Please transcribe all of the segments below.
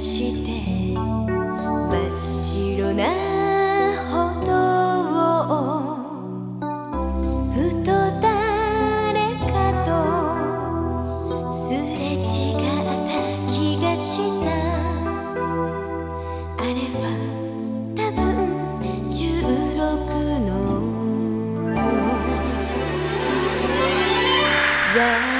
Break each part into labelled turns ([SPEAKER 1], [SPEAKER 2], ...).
[SPEAKER 1] して真っ白な歩道をふと誰かとすれ違った気がしたあれは多分16の Yeah.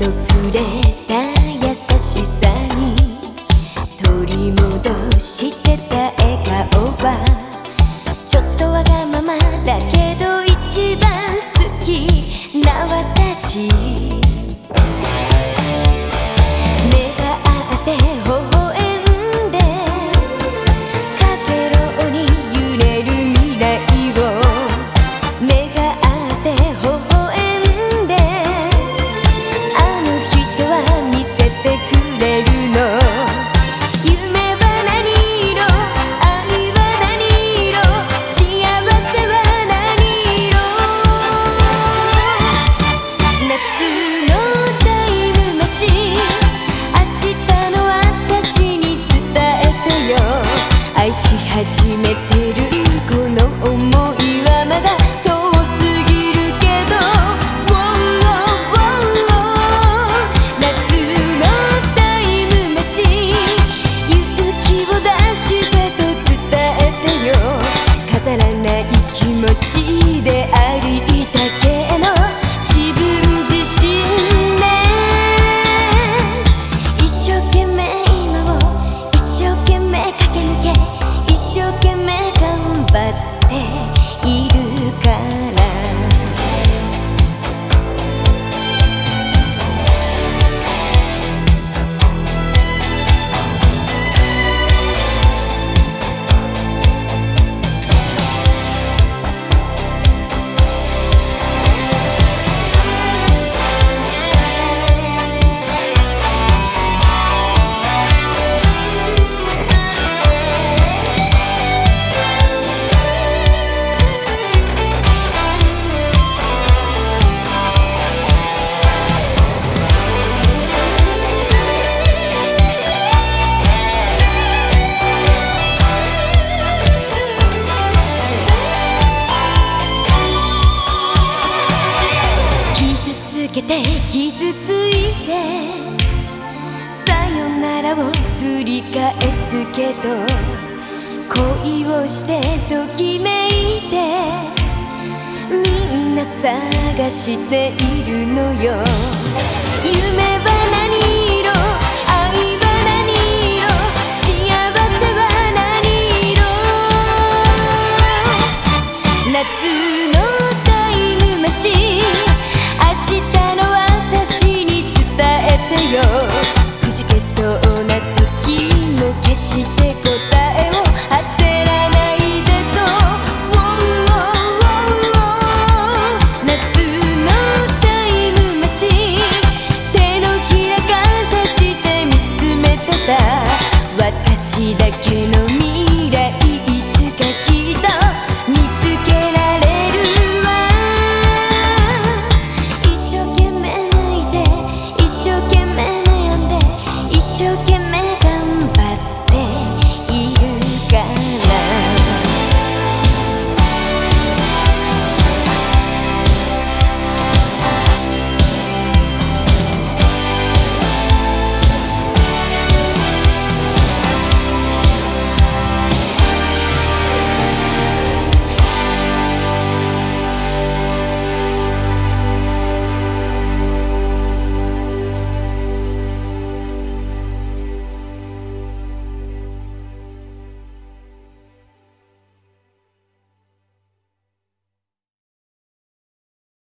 [SPEAKER 1] 私傷ついてさよならを繰り返すけど恋をしてときめいてみんな探しているのよ。夢